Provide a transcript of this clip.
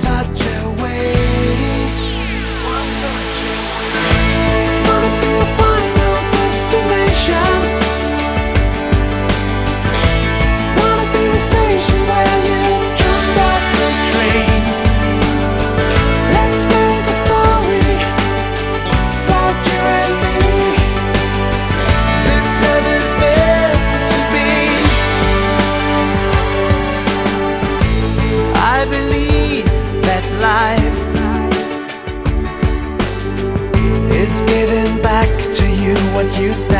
touch you sacrificed.